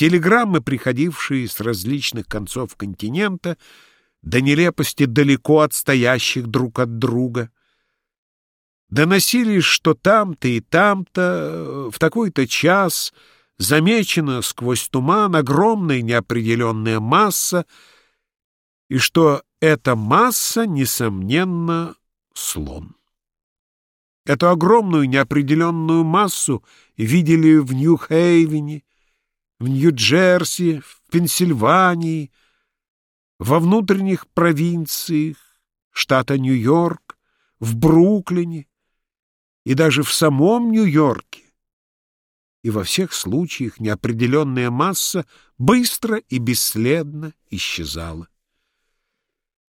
телеграммы, приходившие с различных концов континента, до нелепости далеко отстоящих друг от друга, доносили, что там-то и там-то в такой-то час замечена сквозь туман огромная неопределенная масса, и что эта масса, несомненно, слон. Эту огромную неопределенную массу видели в Нью-Хейвене, в Нью-Джерси, в Пенсильвании, во внутренних провинциях штата Нью-Йорк, в Бруклине и даже в самом Нью-Йорке. И во всех случаях неопределенная масса быстро и бесследно исчезала.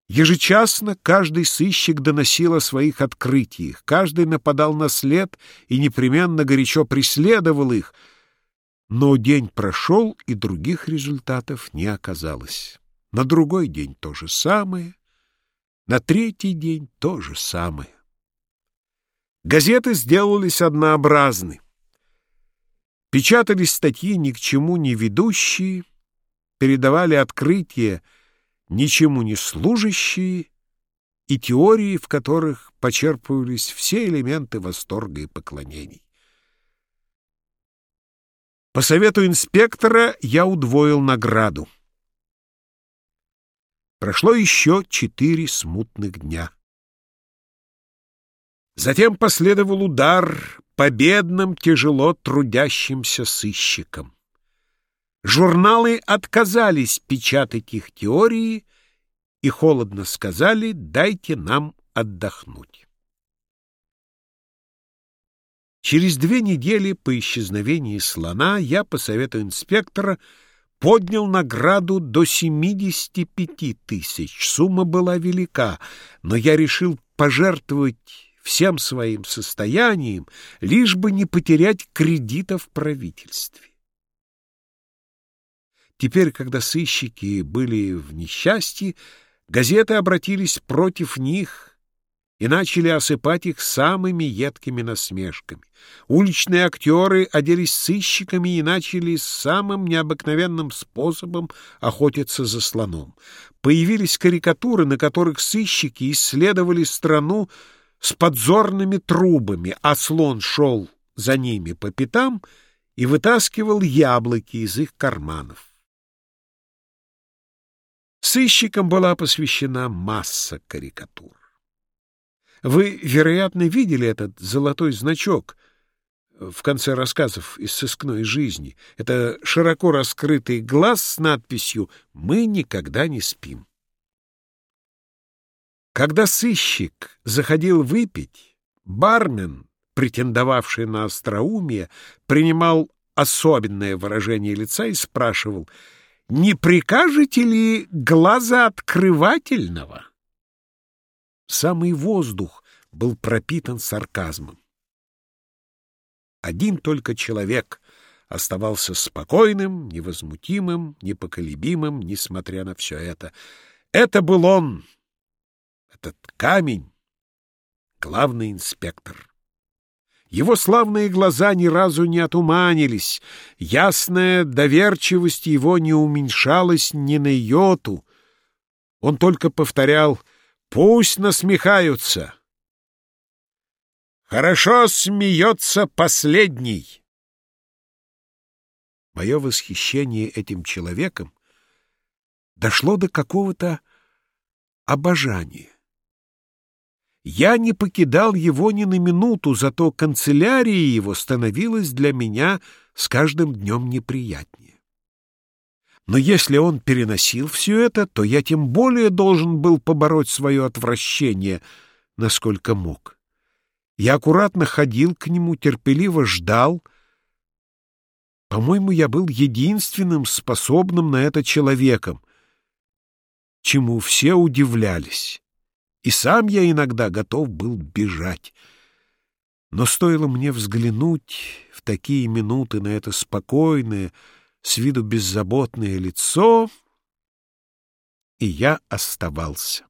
Ежечасно каждый сыщик доносил о своих открытиях, каждый нападал на след и непременно горячо преследовал их, но день прошел, и других результатов не оказалось. На другой день то же самое, на третий день то же самое. Газеты сделались однообразны. Печатались статьи ни к чему не ведущие, передавали открытия, ничему не служащие и теории, в которых почерпывались все элементы восторга и поклонений. По совету инспектора я удвоил награду. Прошло еще четыре смутных дня. Затем последовал удар по бедным, тяжело трудящимся сыщикам. Журналы отказались печатать их теории и холодно сказали «дайте нам отдохнуть». Через две недели по исчезновении слона я, по совету инспектора, поднял награду до 75 тысяч. Сумма была велика, но я решил пожертвовать всем своим состоянием, лишь бы не потерять кредита в правительстве. Теперь, когда сыщики были в несчастье, газеты обратились против них и начали осыпать их самыми едкими насмешками. Уличные актеры оделись сыщиками и начали самым необыкновенным способом охотиться за слоном. Появились карикатуры, на которых сыщики исследовали страну с подзорными трубами, а слон шел за ними по пятам и вытаскивал яблоки из их карманов. Сыщикам была посвящена масса карикатур. Вы, вероятно, видели этот золотой значок в конце рассказов из сыскной жизни. Это широко раскрытый глаз с надписью «Мы никогда не спим». Когда сыщик заходил выпить, бармен, претендовавший на остроумие, принимал особенное выражение лица и спрашивал — не прикажете ли глаза открывательного? Самый воздух был пропитан сарказмом. Один только человек оставался спокойным, невозмутимым, непоколебимым, несмотря на все это. Это был он, этот камень, главный инспектор. Его славные глаза ни разу не отуманились, ясная доверчивость его не уменьшалась ни на йоту. Он только повторял «Пусть насмехаются!» «Хорошо смеется последний!» Мое восхищение этим человеком дошло до какого-то обожания. Я не покидал его ни на минуту, зато канцелярия его становилась для меня с каждым днем неприятнее. Но если он переносил все это, то я тем более должен был побороть свое отвращение, насколько мог. Я аккуратно ходил к нему, терпеливо ждал. По-моему, я был единственным способным на это человеком, чему все удивлялись и сам я иногда готов был бежать. Но стоило мне взглянуть в такие минуты на это спокойное, с виду беззаботное лицо, и я оставался.